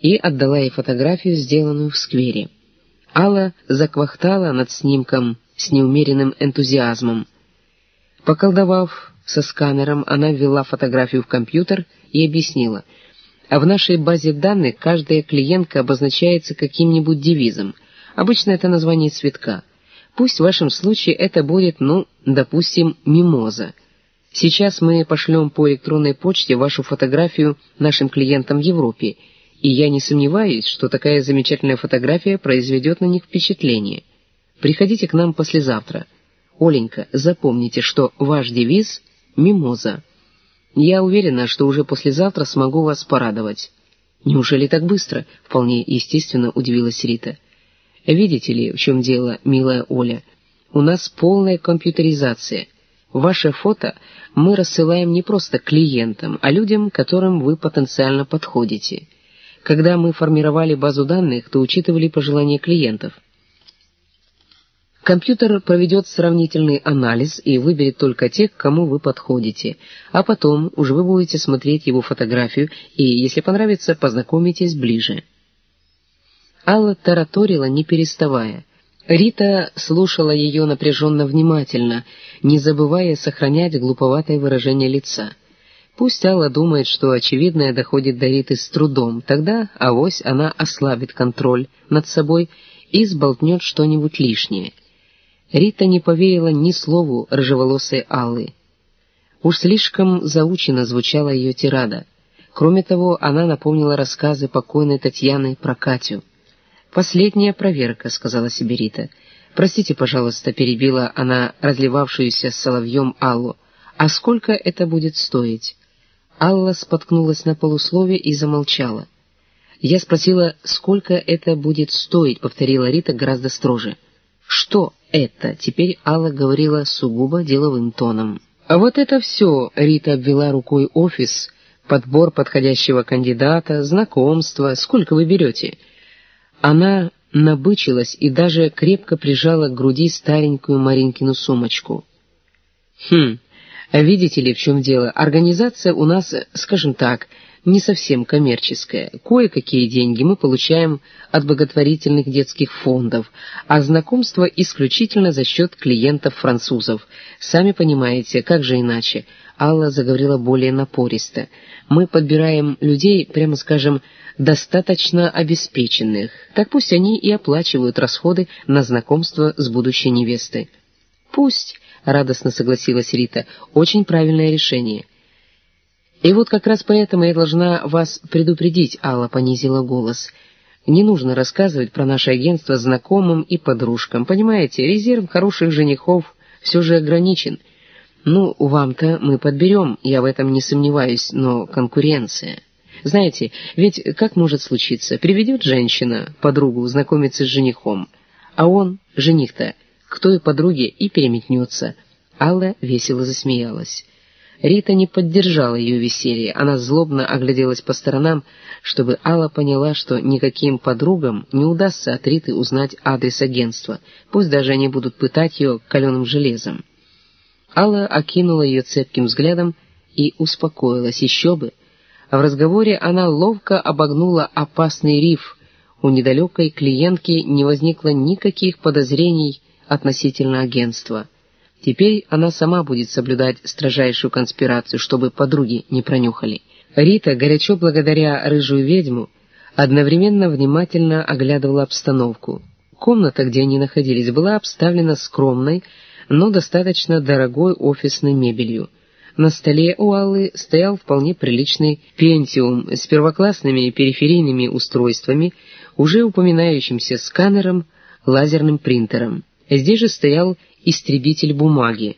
и отдала ей фотографию, сделанную в сквере. Алла заквахтала над снимком с неумеренным энтузиазмом. Поколдовав со сканером, она ввела фотографию в компьютер и объяснила. А в нашей базе данных каждая клиентка обозначается каким-нибудь девизом. Обычно это название цветка. Пусть в вашем случае это будет, ну, допустим, мимоза. Сейчас мы пошлем по электронной почте вашу фотографию нашим клиентам в Европе, и я не сомневаюсь, что такая замечательная фотография произведет на них впечатление. Приходите к нам послезавтра. Оленька, запомните, что ваш девиз — «Мимоза». Я уверена, что уже послезавтра смогу вас порадовать». «Неужели так быстро?» — вполне естественно удивилась Рита. «Видите ли, в чем дело, милая Оля? У нас полная компьютеризация. Ваше фото мы рассылаем не просто клиентам, а людям, которым вы потенциально подходите». Когда мы формировали базу данных, то учитывали пожелания клиентов. Компьютер проведет сравнительный анализ и выберет только тех, кому вы подходите, а потом уже вы будете смотреть его фотографию и, если понравится, познакомитесь ближе. Алла тараторила, не переставая. Рита слушала ее напряженно внимательно, не забывая сохранять глуповатое выражение лица. Пусть Алла думает, что очевидное доходит до Риты с трудом, тогда, авось, она ослабит контроль над собой и сболтнет что-нибудь лишнее. Рита не поверила ни слову рыжеволосой Аллы. Уж слишком заучено звучала ее тирада. Кроме того, она напомнила рассказы покойной Татьяны про Катю. «Последняя проверка», — сказала себе Рита. «Простите, пожалуйста», — перебила она разливавшуюся с соловьем Аллу. «А сколько это будет стоить?» Алла споткнулась на полуслове и замолчала. Я спросила, сколько это будет стоить, повторила Рита гораздо строже. Что это? Теперь Алла говорила сугубо деловым тоном. А вот это все, Рита обвела рукой офис, подбор подходящего кандидата, знакомство, сколько вы берете? Она набычилась и даже крепко прижала к груди старенькую Маринкину сумочку. «Хм, Видите ли, в чем дело? Организация у нас, скажем так, не совсем коммерческая. Кое-какие деньги мы получаем от благотворительных детских фондов, а знакомство исключительно за счет клиентов-французов. Сами понимаете, как же иначе? Алла заговорила более напористо. Мы подбираем людей, прямо скажем, достаточно обеспеченных. Так пусть они и оплачивают расходы на знакомство с будущей невестой. Пусть радостно согласилась Рита. «Очень правильное решение». «И вот как раз поэтому я должна вас предупредить», — Алла понизила голос. «Не нужно рассказывать про наше агентство знакомым и подружкам. Понимаете, резерв хороших женихов все же ограничен. Ну, вам-то мы подберем, я в этом не сомневаюсь, но конкуренция...» Знаете, ведь как может случиться? Приведет женщина, подругу, знакомиться с женихом, а он, жених-то, к той подруге и переметнется. Алла весело засмеялась. Рита не поддержала ее веселье, она злобно огляделась по сторонам, чтобы Алла поняла, что никаким подругам не удастся от Риты узнать адрес агентства, пусть даже они будут пытать ее каленым железом. Алла окинула ее цепким взглядом и успокоилась, еще бы. В разговоре она ловко обогнула опасный риф, у недалекой клиентки не возникло никаких подозрений относительно агентства. Теперь она сама будет соблюдать строжайшую конспирацию, чтобы подруги не пронюхали. Рита, горячо благодаря рыжую ведьму, одновременно внимательно оглядывала обстановку. Комната, где они находились, была обставлена скромной, но достаточно дорогой офисной мебелью. На столе у Аллы стоял вполне приличный пентиум с первоклассными периферийными устройствами, уже упоминающимся сканером, лазерным принтером. Здесь же стоял истребитель бумаги,